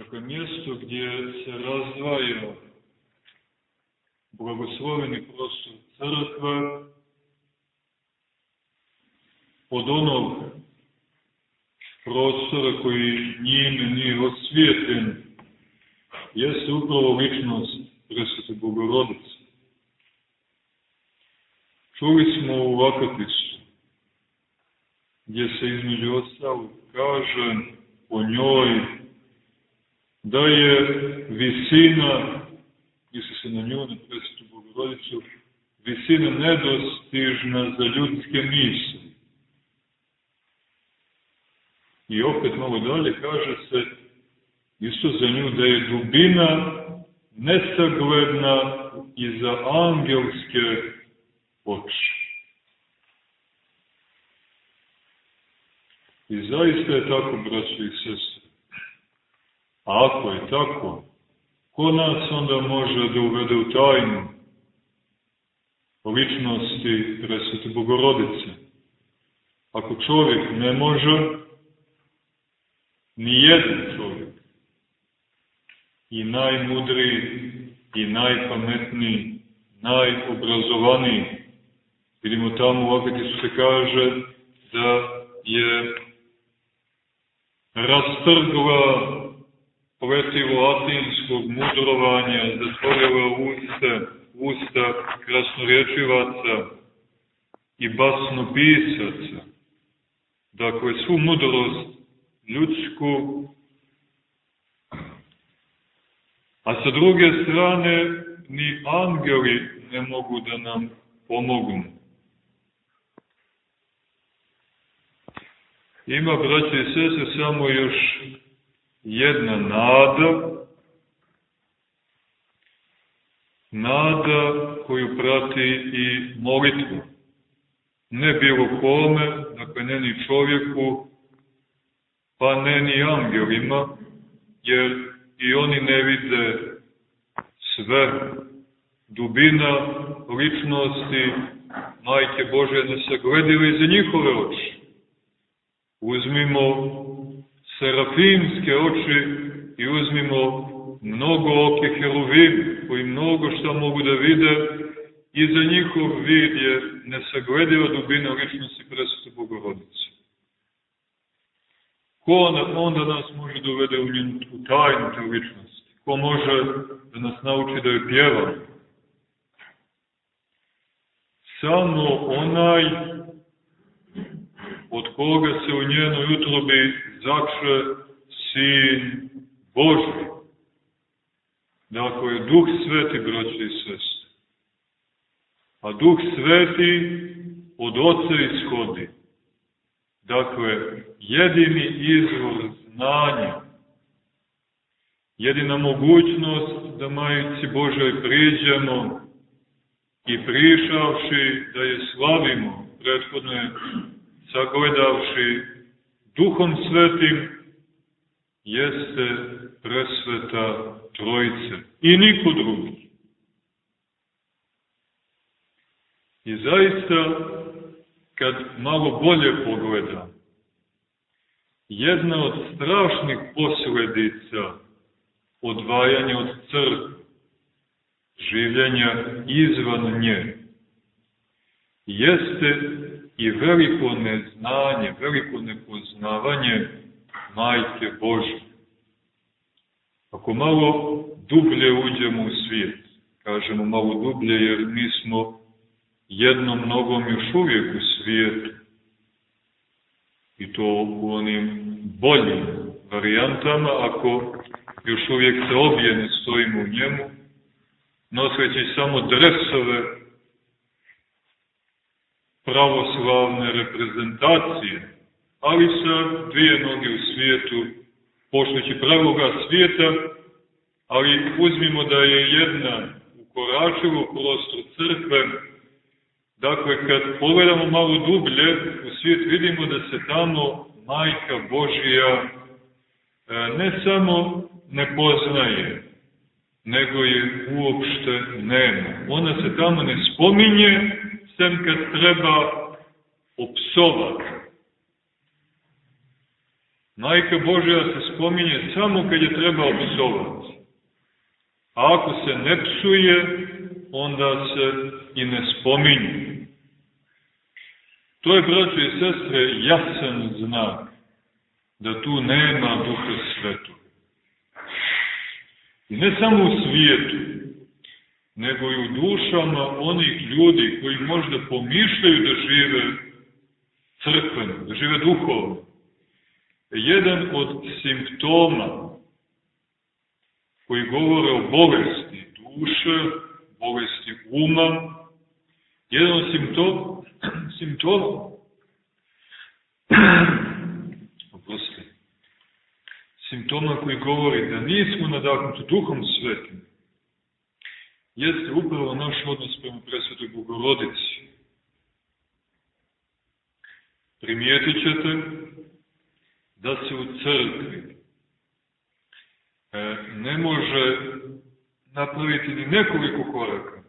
Dakle, mjesto gdje se razdvaja blagosloveni prostor crkve od onog prostora koji njime nije osvijetljen, jeste upravo ličnost Presvete Bogorodice. Čuli smo u Akatisu, gdje se između ostalo kaže o njoj da je visina, misli se na nju, na Presvetu Bogorodicu, visina nedostižna za ljudske misli. I opet malo dalje kaže se isto za nju da je dubina nesagledna i za angelske oči. I zaista je tako, braći i sestri. A ako je tako, ko nas onda može da uvede u tajnu ličnosti Presvete Bogorodice? Ako čovjek ne može, ni jedan čovjek, i najmudriji, i najpametniji, najobrazovaniji, vidimo tamo u Agatisu se kaže da je rastrgla pletivo atinskog mudrovanja, zatvorila usta, usta krasnorječivaca i basnopisaca. Dakle, svu mudrost ljudsku, a sa druge strane ni angeli ne mogu da nam pomognu. Ima, braće i sese, samo još jedna nada, nada koju prati i molitvu. Ne bilo kome, dakle ne ni čovjeku, pa ne ni angelima, jer i oni ne vide sve dubina ličnosti Majke Bože nesagledive iza njihove oči. Uzmimo serafimske oči i uzmimo mnogo oke heruvim koji mnogo šta mogu da vide i za njihov vid je nesaglediva dubina ličnosti presvete Bogorodice. Ko onda nas može da uvede u, njenu, u tajnu te ličnosti? Ko može da nas nauči da je pjeva? Samo onaj od koga se u njenoj utrobi zakše Sin Boži. Dakle, Duh Sveti, braći i sestri. A Duh Sveti od Oca ishodi. Dakle, jedini izvor znanja, jedina mogućnost da majici Božoj priđemo i prišavši da je slavimo, prethodno je sagledavši duhom svetim, jeste presveta trojice i niko drugi. I zaista, kad malo bolje pogledam, jedna od strašnih posledica odvajanja od crkve, življenja izvan nje, jeste i veliko neznanje, veliko nepoznavanje Majke Bože. Ako malo dublje uđemo u svijet, kažemo malo dublje jer mi smo jednom nogom još uvijek u svijetu, i to u onim boljim varijantama, ako još uvijek se obje ne stojimo u njemu, noseći samo dresove pravoslavne reprezentacije, ali sa dvije noge u svijetu, poštujući pravoga svijeta, ali uzmimo da je jedna u prostor crkve, dakle, kad pogledamo malo dublje u svijet, vidimo da se tamo Majka Božija e, ne samo ne poznaje, nego je uopšte nema. Ona se tamo ne spominje, sem kad treba opsovati. Majka Božja se spominje samo kad je treba psovati. A ako se ne psuje, onda se i ne spominje. To je, braće i sestre, jasan znak da tu nema duha svetu. I ne samo u svijetu, nego i u dušama onih ljudi koji možda pomišljaju da žive crkveno, da žive duhovno. Jedan od simptoma koji govore o bolesti duše, bolesti uma, jedan od simptoma, simptoma simptoma koji govori da nismo nadahnuti duhom svetim, jeste upravo naš odnos prema presvetoj Bogorodici. Primijetit ćete da se u crkvi e, ne može napraviti ni nekoliko koraka,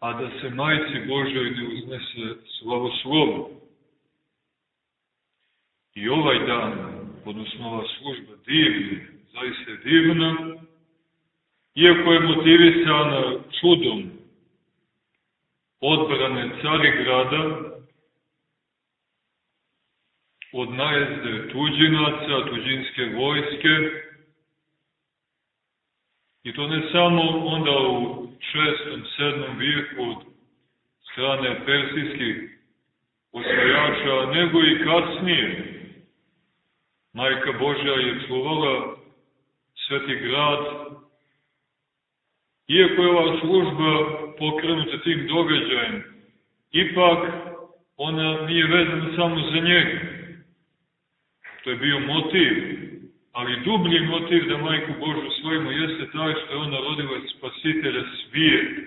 a da se majci Božoj ne uznese slavoslovo. I ovaj dan, odnosno ova služba divna, zaista divna, iako je motivisana čudom odbrane Carigrada od najezde tuđinaca, tuđinske vojske, i to ne samo onda u šestom, sedmom vijeku od strane persijskih osvajača, nego i kasnije. Majka Božja je čuvala sveti grad Iako je ova služba pokrenuta tim događajem, ipak ona nije vezana samo za njega. To je bio motiv, ali dublji motiv da majku Božu svojimo jeste taj što je ona rodila spasitelja svijeta.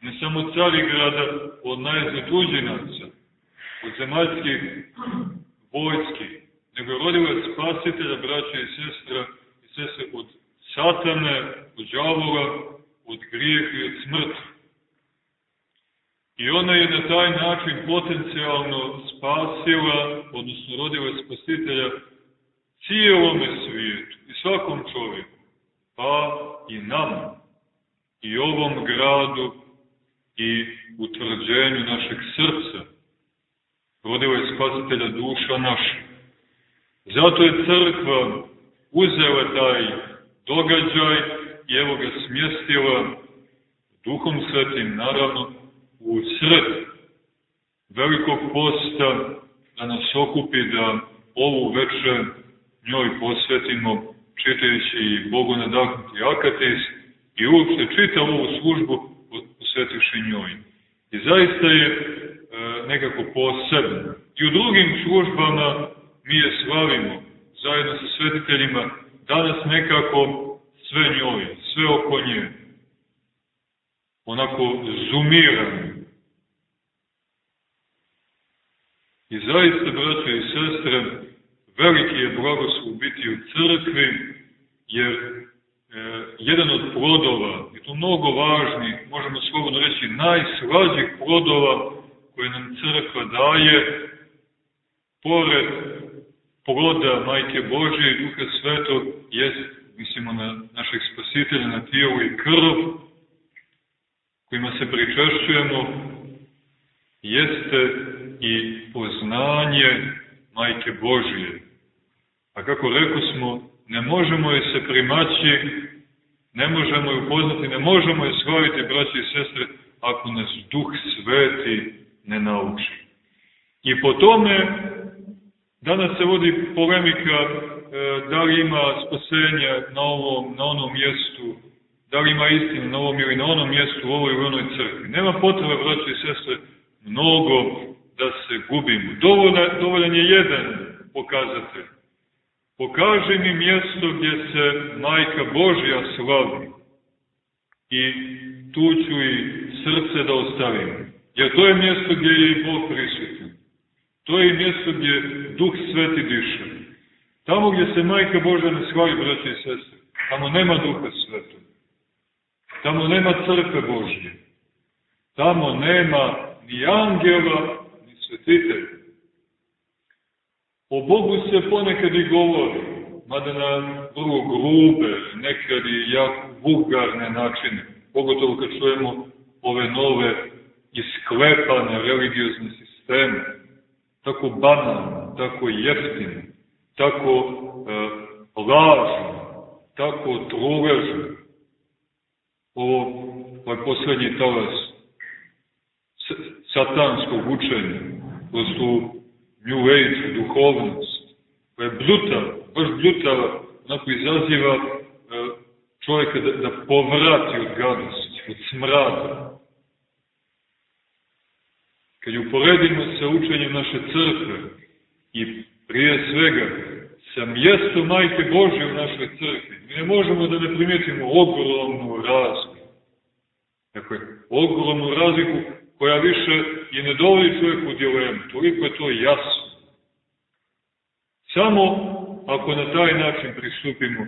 Ne samo Carigrada od tuđinaca, od zemaljskih vojski, nego je rodila spasitelja braća i sestra i sestre od satane, od džavola, od grijeha i od smrti. I ona je na taj način potencijalno spasila, odnosno rodila spasitelja cijelome svijetu i svakom čovjeku, pa i nama, i ovom gradu i utvrđenju našeg srca. Rodila je spasitelja duša naša. Zato je crkva uzela taj događaj i evo ga smjestila duhom svetim, naravno, u sred velikog posta da nas okupi da ovu večer njoj posvetimo čitajući i Bogu nadahnuti akatis i uopšte čitav ovu službu posvetiši njoj. I zaista je e, nekako posebno. I u drugim službama mi je slavimo zajedno sa svetiteljima, danas nekako sve njoj, sve oko nje, onako zumirano. I zaista, braće i sestre, veliki je blagoslov biti u crkvi, jer e, jedan od plodova, i to mnogo važni, možemo slobodno reći, najslađih plodova koje nam crkva daje, pored ploda Majke Božje i Duha Svetog, jest mislimo na našeg spasitelja, na tijelo i krv, kojima se pričešćujemo, jeste i poznanje Majke Božije. A kako rekao smo, ne možemo je se primaći, ne možemo je upoznati, ne možemo je slaviti, braći i sestre, ako nas Duh Sveti ne nauči. I po tome danas se vodi polemika E, da li ima spasenja na, ovom, na onom mjestu, da li ima istinu na ovom ili na onom mjestu u ovoj ili onoj crkvi. Nema potrebe, braći i sestre, mnogo da se gubimo. Dovoljan, dovoljan je jedan pokazatelj. Pokaži mi mjesto gdje se Majka Božja slavi i tu ću i srce da ostavim. Jer to je mjesto gdje je i Bog prisutan. To je mjesto gdje Duh Sveti diše. Tamo gdje se Majka Božja ne shvali, braći i sestre, tamo nema duha svetog. Tamo nema crkve Božje. Tamo nema ni angela, ni svetitelja. O Bogu se ponekad i govori, mada na vrlo grube, nekad i jako vulgarne načine, pogotovo kad čujemo ove nove isklepane religiozne sisteme, tako banalne, tako jeftine, tako e, lažne, tako truležne. Ovo, ovaj poslednji talas satanskog učenja, kroz tu New Age duhovnost, koja je brutala, baš brutala, onako izaziva e, čovjeka da, da povrati od gadosti, od smrada. Kad uporedimo sa učenjem naše crkve i prije svega sa mjestom Majke Božje u našoj crkvi, mi ne možemo da ne primijetimo ogromnu razliku. Dakle, ogromnu razliku koja više i ne dovodi čovjeku u dilemu, toliko je to jasno. Samo ako na taj način pristupimo,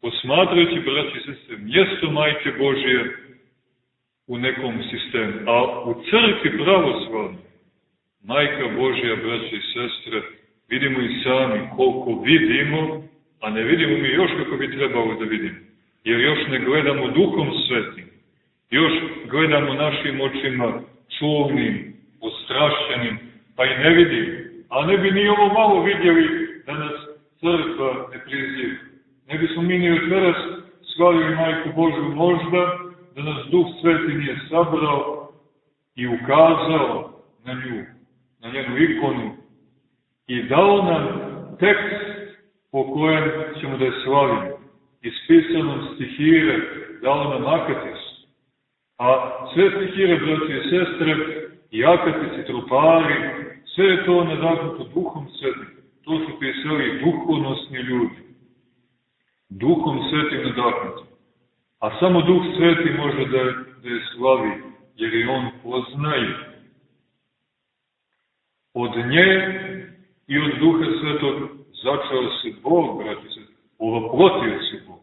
posmatrajući, braći i sestre, mjesto Majke Božije u nekom sistemu, a u crkvi pravoslavno, Majka Božija, braći i sestre, vidimo i sami koliko vidimo, a ne vidimo mi još kako bi trebalo da vidimo. Jer još ne gledamo duhom svetim, još gledamo našim očima čulnim, ostrašćenim, pa i ne vidimo. A ne bi ni ovo malo vidjeli da nas crkva ne priziva. Ne bismo mi ni večeras slavili Majku Božu možda da nas Duh Sveti nije sabrao i ukazao na nju, na njenu ikonu i dao nam tekst po kojem ćemo da je slavimo. Ispisanom stihire dao nam akatis. A sve stihire, braći i sestre, i akatici, trupari, sve je to nadahnuto duhom svetim. To su pisali duhovnosni ljudi. Duhom svetim nadahnuto. A samo duh sveti može da, da je slavi, jer je on poznaje. Od nje i od duha svetog začao se Bog, brati se, ovoprotio se Bog.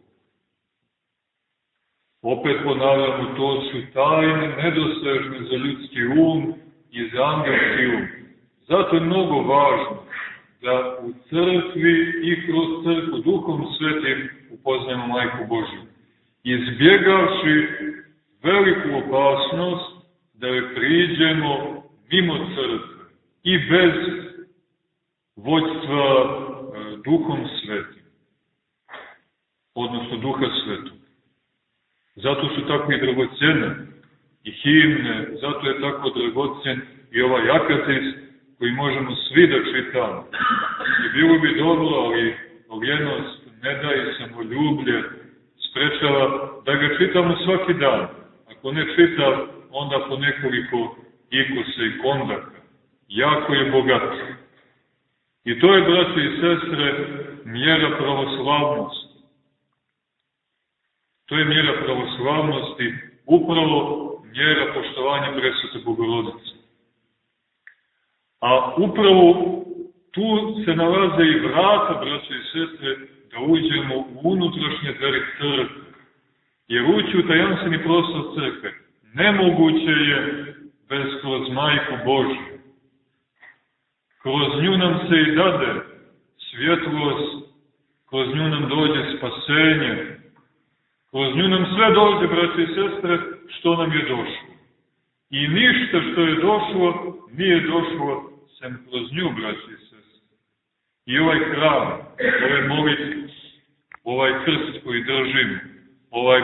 Opet ponavljamo, to su tajne nedosežne za ljudski um i za angelski um. Zato je mnogo važno da u crkvi i kroz crkvu duhom svetim upoznajemo Majku Božju. Izbjegavši veliku opasnost da je priđemo mimo crkve i bez vođstva e, duhom svetim, odnosno duha svetog. Zato su tako i dragocene i himne, zato je tako dragocen i ovaj akatis koji možemo svi da čitamo. I bilo bi dobro, ali ovjenost ne da i samoljublje sprečava da ga čitamo svaki dan. Ako ne čita, onda po nekoliko ikose i kondaka. Jako je bogat. I to je, braći i sestre, mjera pravoslavnosti. To je mjera pravoslavnosti, upravo mjera poštovanja presvete Bogorodice. A upravo tu se nalaze i vrata, braće i sestre, da uđemo u unutrašnje dveri crkve. Jer ući u tajanstveni prostor crkve nemoguće je bez kroz majku Božju. Kroz nju nam se i dade svjetlost, kroz nju nam dođe spasenje, kroz nju nam sve dođe, braće i sestre, što nam je došlo. I ništa što je došlo, nije došlo sem kroz nju, braći i sestre. I ovaj hram, ove molitve, ovaj krst koji držimo, ovaj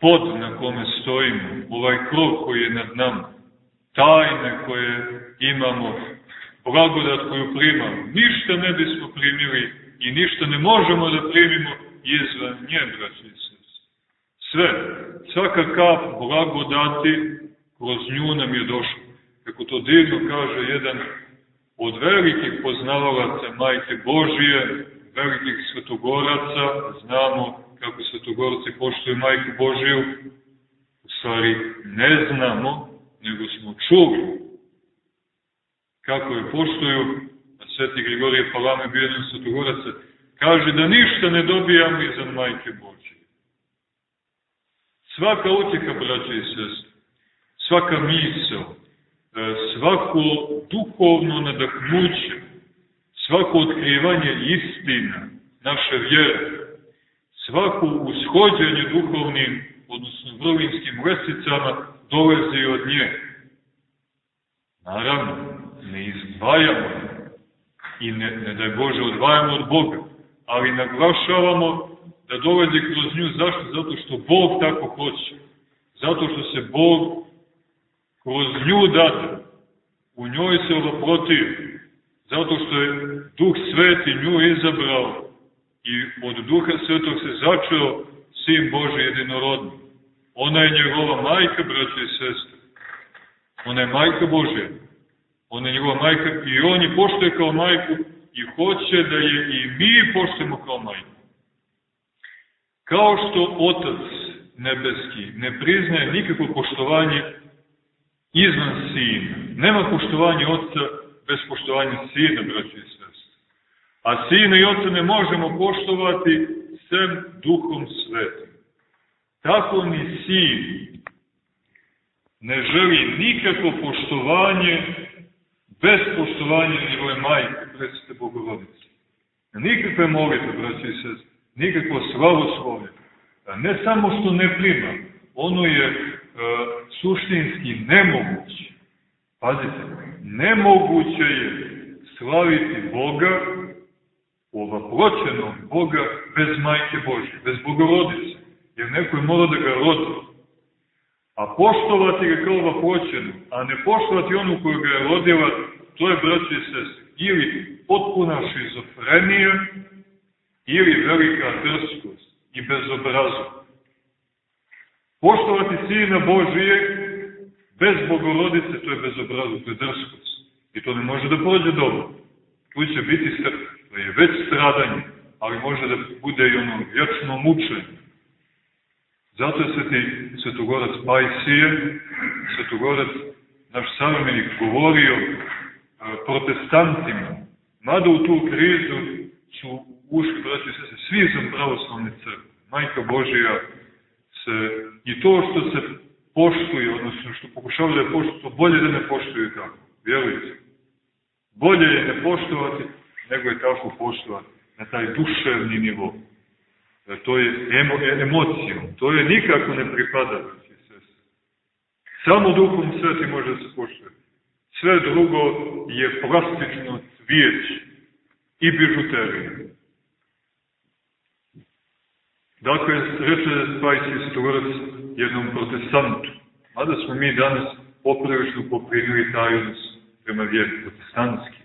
pod na kome stojimo, ovaj krov koji je nad nama, tajne koje imamo, blagodat koju primamo, ništa ne bismo primili i ništa ne možemo da primimo izvan nje, braći i. Sve, svaka kap blagodati kroz nju nam je došla kako to divno kaže jedan od velikih poznavalaca Majke Božije, velikih svetogoraca, znamo kako svetogorci poštuju Majku Božiju, u stvari ne znamo, nego smo čuli kako je poštuju, a sveti Grigorije Palame bio jedan svetogoraca, kaže da ništa ne dobijamo iza Majke Božije. Svaka utjeka, braće i sestre, svaka misel, E, svako duhovno nadahnuće, svako otkrivanje istina naše vjere, svako ushođenje duhovnim, odnosno vrlinskim lesicama, dolazi od nje. Naravno, ne izdvajamo i ne, ne daj Bože odvajamo od Boga, ali naglašavamo da dolazi kroz nju. Zašto? Zato što Bog tako hoće. Zato što se Bog kroz nju dade. U njoj se odoprotiv. Zato što je Duh Sveti nju izabrao i od Duha Svetog se začeo Sin Boži jedinorodni. Ona je njegova majka, braće i sestre. Ona je majka Božja. Ona je njegova majka i on je poštoje kao majku i hoće da je i mi poštujemo kao majku. Kao što Otac nebeski ne priznaje nikakvo poštovanje izvan Sina. Nema poštovanja Otca bez poštovanja Sina, braći i sestri. A Sina i Otca ne možemo poštovati sem Duhom Svetim. Tako ni Sin ne želi nikakvo poštovanje bez poštovanja njegove majke, presvete Bogorodnice. Nikakve molite, braći i sestri nikakvo slavoslovlje. Ne samo što ne prima, ono je suštinski nemoguće. Pazite, nemoguće je slaviti Boga, ovaproćenog Boga, bez majke Božje, bez bogorodice, jer neko je morao da ga rodi. A poštovati ga kao ovaproćenu, a ne poštovati onu koju ga je rodila, to je, braći i sestri, ili potpuna šizofrenija, ili velika drskost i bezobrazum. Poštovati Sina Božije bez Bogorodice, to je bezobrazum, to je drskost. I to ne može da prođe dobro. Tu će biti to je već stradanje, ali može da bude i ono vječno mučenje. Zato je sveti svetogorac Pajsije, svetogorac, naš savremenik, govorio protestantima, mada u tu krizu su ušli, braći svi sam pravoslavne crkve. Majka Božija se, i to što se poštuje, odnosno što pokušavaju da je poštuju, bolje da ne poštuju tako. Vjerujte. Bolje je ne poštovati, nego je tako poštovati na taj duševni nivo. Da to je emo, emocijom. To je nikako ne pripada. Samo duhom sveti može da se poštuje. Sve drugo je plastično cvijeće i bižuterija. Dakle, reče Spajsi Storac jednom protestantu, mada smo mi danas popravično poprinili taj odnos prema vjeri, protestantski,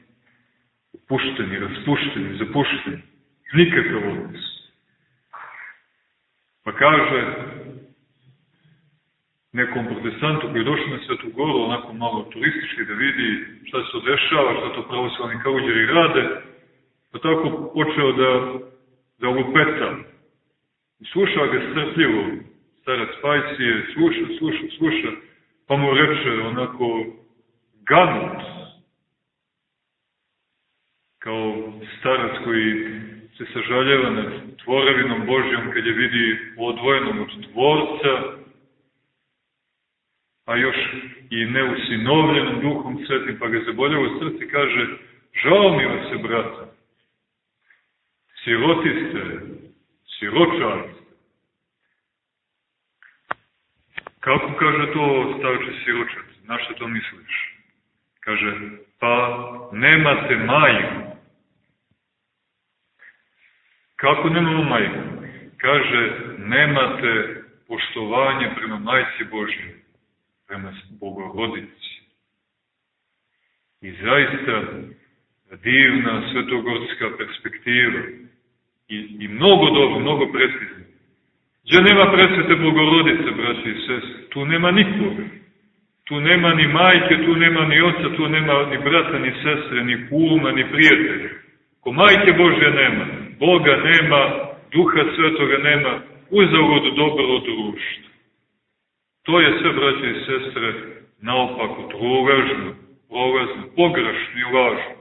opušteni, raspušteni, zapušteni, nikakav odnos. Pa kaže nekom protestantu koji je došao na Svetu Goru, onako malo turistički da vidi šta se dešava, šta to pravoslavni kauđeri rade, pa tako počeo da, da lupeta I sluša ga strpljivo, starac Pajsije, sluša, sluša, sluša, pa mu reče onako ganut, kao starac koji se sažaljeva nad tvorevinom Božjom kad je vidi odvojenom od tvorca, a još i neusinovljenom duhom svetim, pa ga zaboljava u srci, kaže, žao mi vas se, brata, siroti ste, siročar. Kako kaže to stavče siročar? Na što to misliš? Kaže, pa nemate majku. Kako nemamo majku? Kaže, nemate poštovanje prema majci Božje, prema Bogorodici. I zaista divna svetogorska perspektiva i, i mnogo dobro, mnogo precizno. Gdje nema presvete Bogorodice, braći i sest, tu nema nikoga. Tu nema ni majke, tu nema ni oca, tu nema ni brata, ni sestre, ni kuma, ni prijatelja. Ko majke Božje nema, Boga nema, Duha Svetoga nema, uzavod dobro društvo. To je sve, braće i sestre, naopako, truležno, prolazno, pogrešno i lažno.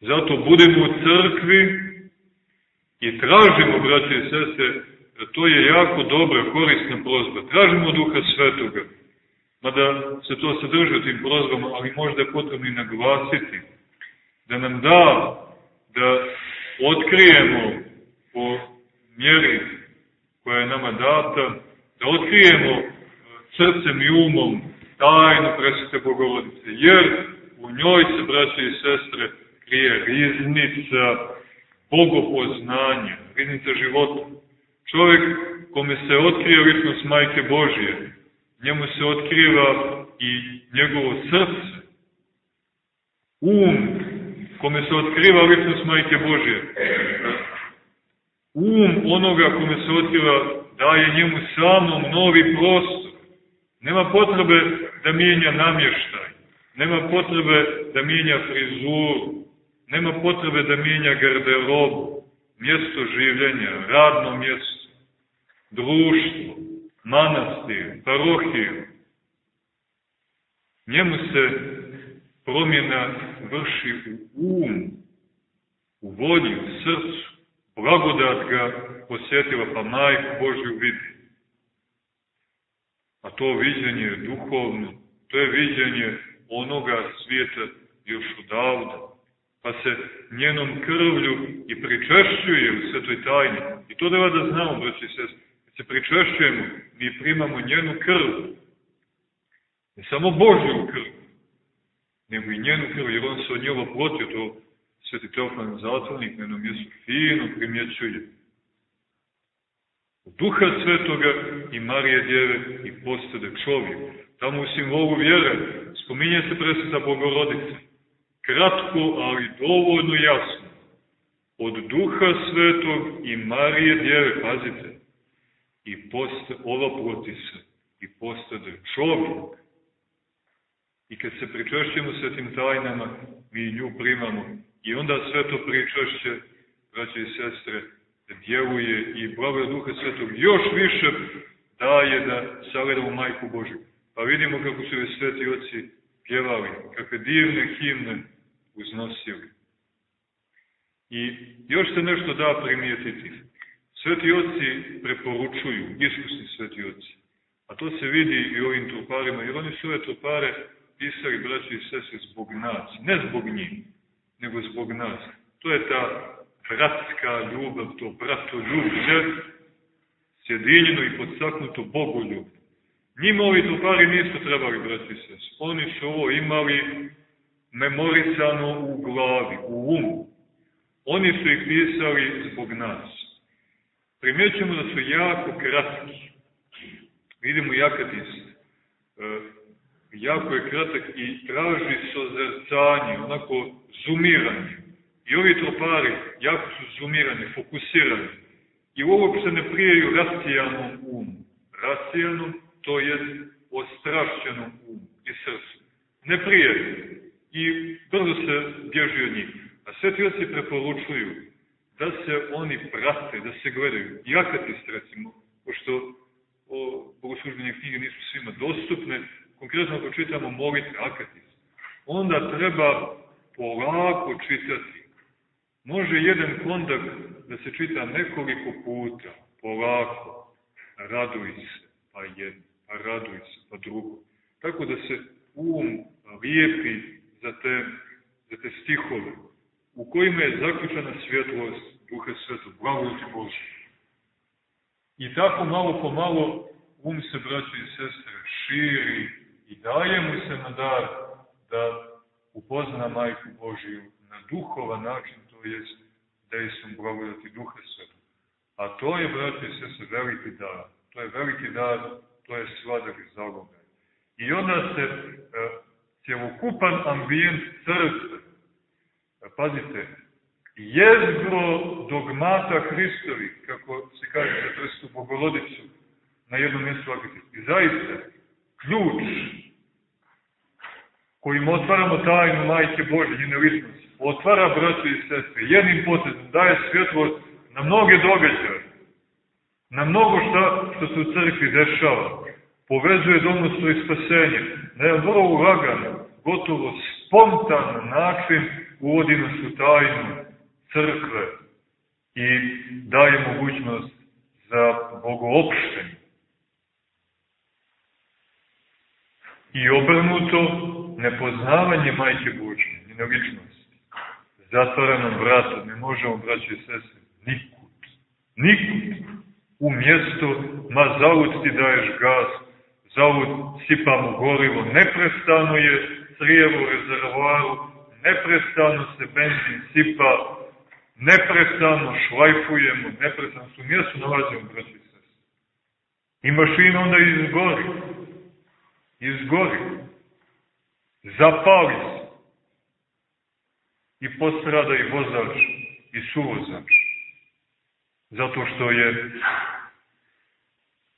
Zato budemo u crkvi, I tražimo, braće i sese, to je jako dobra, korisna prozba. Tražimo Duha Svetoga. Mada se to sadrži u tim prozbama, ali možda je potrebno i naglasiti da nam da da otkrijemo po mjeri koja je nama data, da otkrijemo srcem i umom tajnu presvete Bogorodice, jer u njoj se, braće i sestre, krije riznica bogopoznanja, riznica života. Čovjek kome se otkrije ličnost Majke Božije, njemu se otkriva i njegovo srce, um, kome se otkriva ličnost Majke Božije. Um onoga kome se otkriva daje njemu samom novi prostor. Nema potrebe da mijenja namještaj, nema potrebe da mijenja frizuru, nema potrebe da mijenja garderobu, mjesto življenja, radno mjesto, društvo, manastir, parohiju. Njemu se promjena vrši u um, u volji, u srcu. Blagodat ga posjetila, pa majku Božju vidi. A to viđenje je duhovno, to je viđenje onoga svijeta još odavda. Pa se njenom krvlju i pričešćuje u svetoj tajni. I to da da znamo, braći i sestri. Kad se pričešćujemo, mi primamo njenu krv. Ne samo Božju krv, nego i njenu krv, jer on se od njega protio, to sveti Teofan zatvornik na jednom mjestu fino primjećuje. Duha Svetoga i Marije Djeve i postade čovjek. Tamo u simbolu vjere spominje se presveta Bogorodica. Kratko, ali dovoljno jasno. Od Duha Svetog i Marije Djeve, pazite, i posta, ova proti se i postade čovjek. I kad se pričešćemo svetim tajnama, mi nju primamo. I onda sve to pričešće, braće i sestre, djeluje i blago Duha Svetog još više daje da sagledamo Majku Božju. Pa vidimo kako su joj sveti oci pjevali, kakve divne himne uznosili. I još se nešto da primijetiti. Sveti oci preporučuju, iskusni sveti oci. A to se vidi i ovim truparima, jer oni su ove trupare pisali, braći i sese, zbog nas. Ne zbog njih, nego zbog nas. To je ta bratska ljubav, to brato ljublje, sjedinjeno i podsaknuto Bogu ljubav. Njima ovi trupari nisu trebali, braći i sese. Oni su ovo imali memorisano u glavi, u umu. Oni su ih pisali zbog nas. Primjećujemo da su jako kratki. Vidimo jakatis. E, jako je kratak i traži sozercanje, onako zumiranje. I ovi tropari jako su zumirani, fokusirani. I uopšte ne prijaju rasijanom umu. Rasijanom, to je ostrašćenom umu i srcu. Ne prijaju. I brzo se bježi od njih. A sveti oci preporučuju da se oni prate, da se gledaju. I akatist, recimo, pošto o, bogoslužbene knjige nisu svima dostupne, konkretno ako čitamo molitve akatist, onda treba polako čitati. Može jedan kondak da se čita nekoliko puta, polako, raduj se, pa jedno, pa raduj se, pa drugo. Tako da se um lijepi za te, za te stihove, u kojima je zaključena svjetlost Duha Svetog, blagodati Bože. I tako malo po malo um se, braći i sestre, širi i daje mu se na dar da upozna Majku Božiju na duhovan način, to jest dejstvom blagodati Duha Svetog. A to je, brate i sese, veliki dar. To je veliki dar, to je sladak i zalogaj. I onda se e, cjelokupan ambijent crkve, e, pazite, jezgro dogmata Hristovi, kako se kaže za Hrstu Bogorodicu, na jednom mjestu I zaista, ključ kojim otvaramo tajnu Majke Bože, njene ličnosti, otvara braću i sestre, jednim potezom daje svjetlost na mnoge događaje, na mnogo šta što se u crkvi dešava, povezuje donostvo i spasenje, na jedan vrlo ulagan, gotovo spontan način uvodi nas u tajnu crkve i daje mogućnost za bogoopštenje. I obrnuto, nepoznavanje Majke Božje, njene ličnosti. zatvorenom vratu, ne možemo, braći sestri, nikud. Nikud. U mjesto, ma ti daješ gas, zavud sipamo gorivo, neprestano je crijevo u rezervoaru, neprestano se benzin sipa, neprestano šlajfujemo, neprestano su mjesto nalazimo, braći i. I mašina onda izgori. Izgori. Zapali se i postrada i vozač i suvozač. Zato što je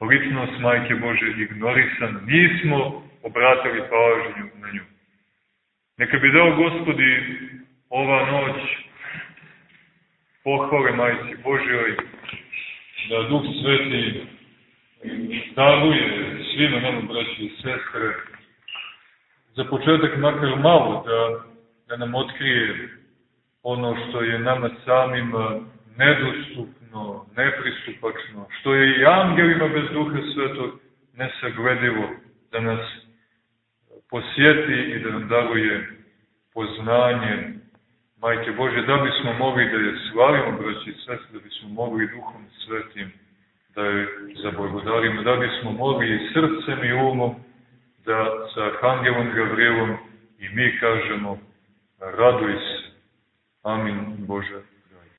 ličnost Majke Bože ignorisan, nismo obratili pažnju na nju. Neka bi dao gospodi ova noć pohvale Majci Božjoj, da Duh Sveti daruje svima nama, braći i sestre, za početak makar malo da da nam otkrije ono što je nama samima nedostupno, nepristupačno, što je i angelima bez duha svetog nesagledivo, da nas posjeti i da nam daruje poznanje Majke Bože, da bismo mogli da je slavimo, braći i sestri, da bismo mogli duhom svetim da je zablagodarimo, da bismo mogli i srcem i umom da sa Arhangelom Gavrielom i mi kažemo raduj se. Amin Bože.